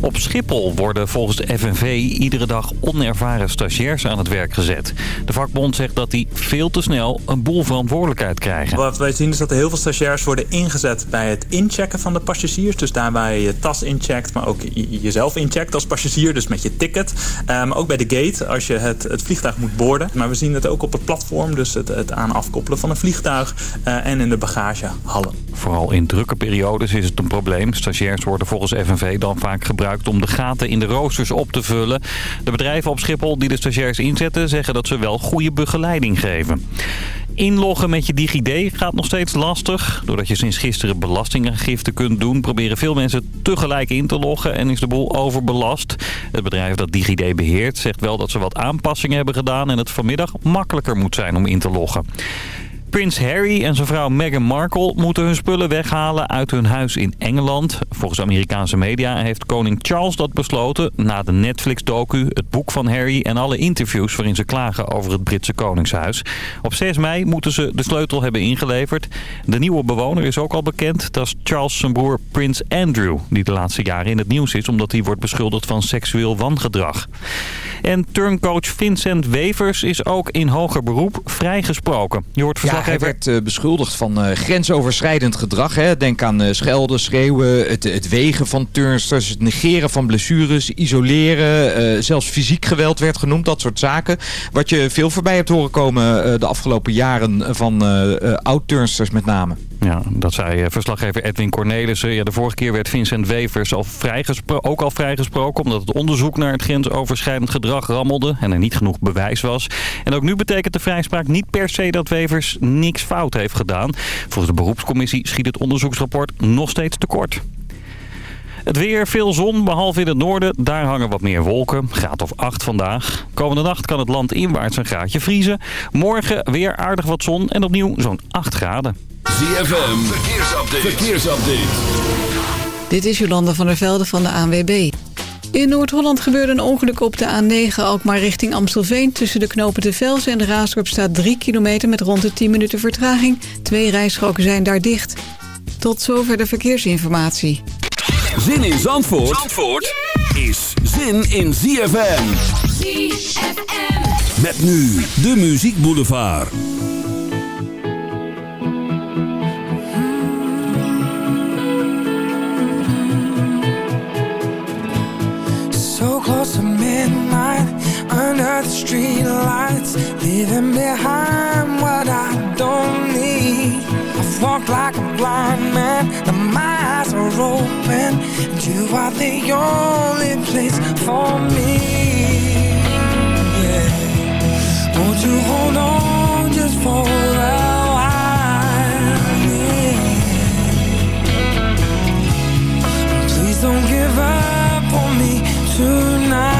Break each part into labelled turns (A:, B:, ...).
A: Op Schiphol worden volgens de FNV iedere dag onervaren stagiairs aan het werk gezet. De vakbond zegt dat die veel te snel een boel verantwoordelijkheid krijgen.
B: Wat wij zien is dat er heel veel stagiairs worden ingezet bij het inchecken van de passagiers. Dus daar waar je je tas incheckt, maar ook jezelf incheckt als passagier. Dus met je ticket. Maar ehm, ook bij de gate als je het, het vliegtuig moet boorden. Maar we zien het ook op het platform. Dus het, het aan afkoppelen van een vliegtuig uh, en in de bagagehallen.
A: Vooral in drukke periodes is het een probleem. Stagiairs worden volgens FNV dan vaak gebruikt om de gaten in de roosters op te vullen. De bedrijven op Schiphol die de stagiairs inzetten zeggen dat ze wel goede begeleiding geven. Inloggen met je DigiD gaat nog steeds lastig. Doordat je sinds gisteren belastingaangifte kunt doen... proberen veel mensen tegelijk in te loggen en is de boel overbelast. Het bedrijf dat DigiD beheert zegt wel dat ze wat aanpassingen hebben gedaan... en het vanmiddag makkelijker moet zijn om in te loggen. Prins Harry en zijn vrouw Meghan Markle moeten hun spullen weghalen uit hun huis in Engeland. Volgens Amerikaanse media heeft koning Charles dat besloten na de Netflix-docu, het boek van Harry en alle interviews waarin ze klagen over het Britse koningshuis. Op 6 mei moeten ze de sleutel hebben ingeleverd. De nieuwe bewoner is ook al bekend. Dat is Charles zijn broer Prins Andrew, die de laatste jaren in het nieuws is omdat hij wordt beschuldigd van seksueel wangedrag. En turncoach Vincent Wevers is ook in hoger beroep vrijgesproken.
C: Je hoort ja, hij werd uh, beschuldigd van uh, grensoverschrijdend gedrag. Hè. Denk aan uh, schelden, schreeuwen, het, het, wegen van turnsters, het negeren van blessures, isoleren. zelfs fysiek geweld werd genoemd, dat soort zaken. Wat je veel voorbij hebt horen komen de afgelopen jaren van oud-turnsters met name.
A: Ja, dat zei verslaggever Edwin Cornelissen. Ja, de vorige keer werd Vincent Wevers al ook al vrijgesproken... omdat het onderzoek naar het grensoverschrijdend gedrag rammelde... en er niet genoeg bewijs was. En ook nu betekent de vrijspraak niet per se dat Wevers niks fout heeft gedaan. Volgens de beroepscommissie schiet het onderzoeksrapport nog steeds tekort. Het weer, veel zon, behalve in het noorden. Daar hangen wat meer wolken. Graad of 8 vandaag. Komende nacht kan het land inwaarts een graadje vriezen. Morgen weer aardig wat zon en opnieuw zo'n 8 graden.
D: ZFM, verkeersupdate. verkeersupdate.
E: Dit is Jolanda van der Velde van de ANWB. In Noord-Holland gebeurde een ongeluk op de A9 Alkmaar richting Amstelveen. Tussen de knopen de Vels en de Raasdorp staat 3 kilometer met rond de 10 minuten vertraging. Twee rijstroken zijn daar dicht. Tot zover de verkeersinformatie.
D: Zin in Zandvoort, Zandvoort is zin in ZFM. ZFM. Met nu de Muziek Boulevard.
F: close to midnight under the street lights, leaving behind what I don't need. I've like a blind man, now my eyes are open, and you are the only place for me. Yeah. Won't you hold on just for a while? Yeah. Please don't give up on me tonight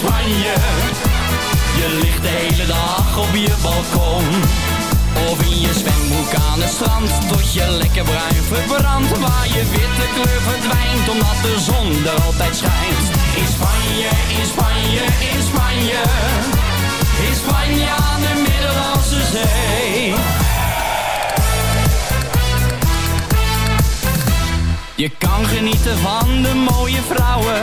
G: Spanje, Je ligt de hele dag op je balkon. Of in je zwembroek aan het strand Tot je lekker bruin verbrandt. Waar je witte kleur verdwijnt Omdat de zon er altijd schijnt. In Spanje, in Spanje, in Spanje. In Spanje aan de Middellandse Zee. Je kan genieten van de mooie vrouwen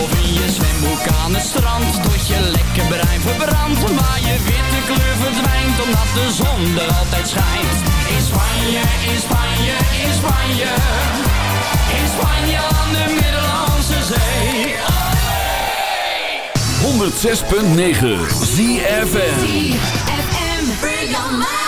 G: Of in je zwembroek aan het strand. Tot je lekker bruin verbrandt. Maar je witte kleur verdwijnt. Omdat de zon er altijd schijnt. In Spanje, in Spanje, in Spanje. In Spanje aan de Middellandse Zee.
H: 106.9 ZFN
I: That doesn't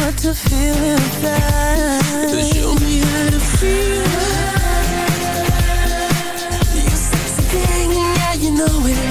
J: what to show me how to feel. You're sexy yeah, you know it.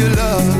J: your love.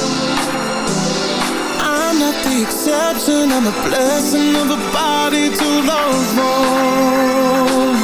K: deception and the blessing of a body to love
F: more.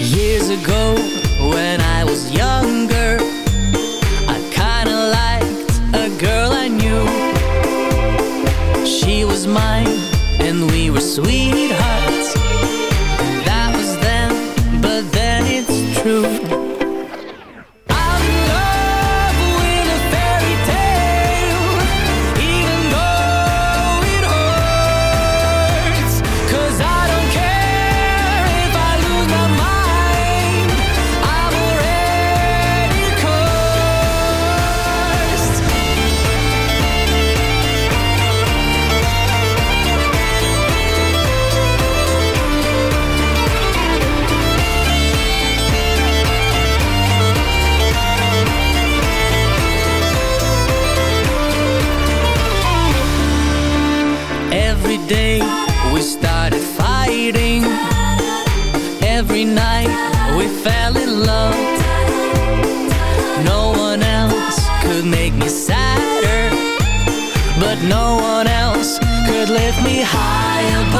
L: Years ago, when I was younger, I kinda liked a girl I knew. She was mine, and we were sweethearts. That was then, but then it's true. me high above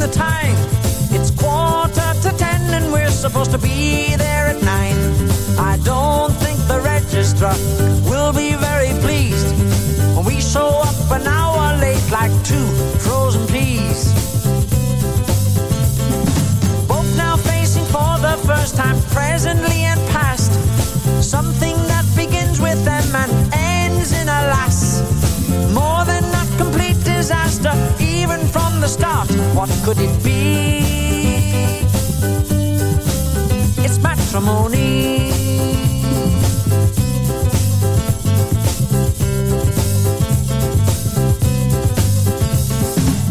F: The time?
M: It's quarter to ten and we're supposed to be there at nine. I don't think the registrar will be very pleased when we show up an hour late like two frozen peas. Both now facing for the first time, presently What could it be? It's matrimony.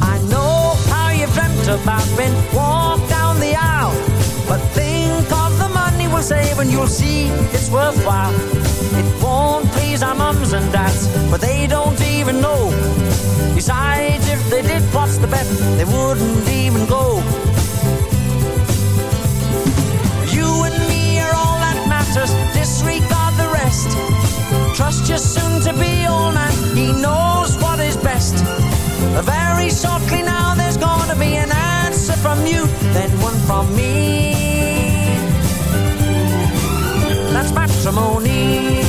M: I know how you've dreamt about when walk down the aisle. But think of the money we'll save and you'll see it's worthwhile. It won't please our mums and dads, but they don't even know. Besides, if they did, what's the bet? They wouldn't even go. You and me are all that matters, disregard the rest. Trust your soon to be old man, he knows what is best. Very shortly now, there's gonna be an answer from you, then one from me. That's matrimony.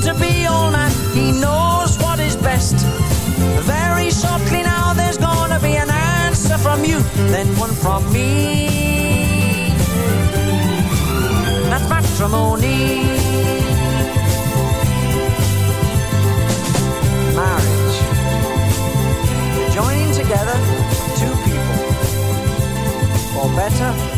M: to be all man. He knows what is best. Very shortly now, there's gonna be an answer from you, then one from me.
N: That's matrimony. Marriage. Joining together two people. For better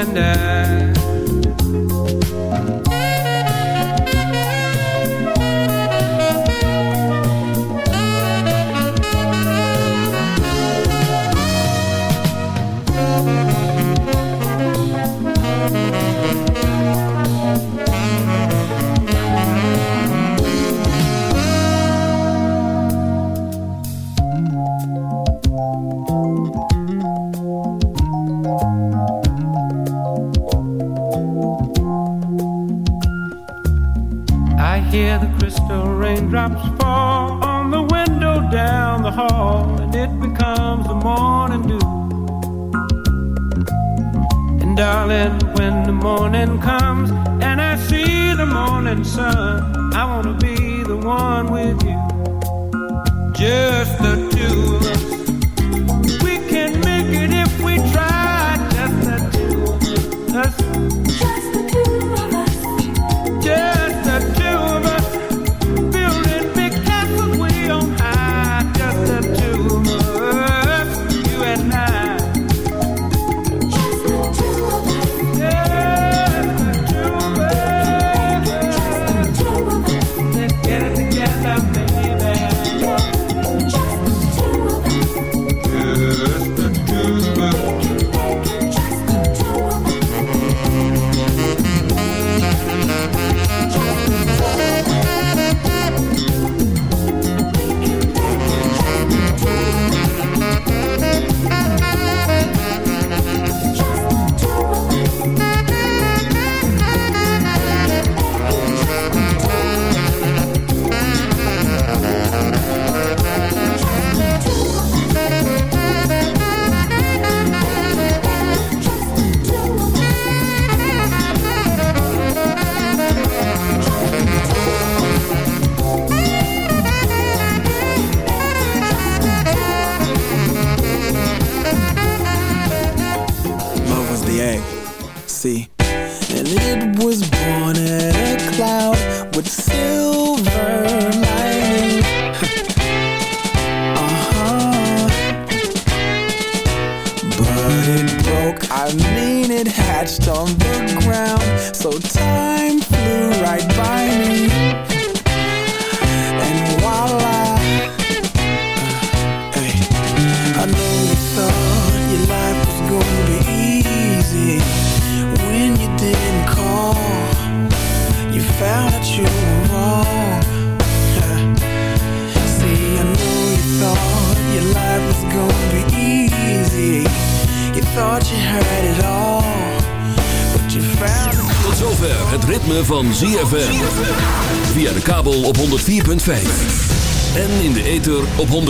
N: and I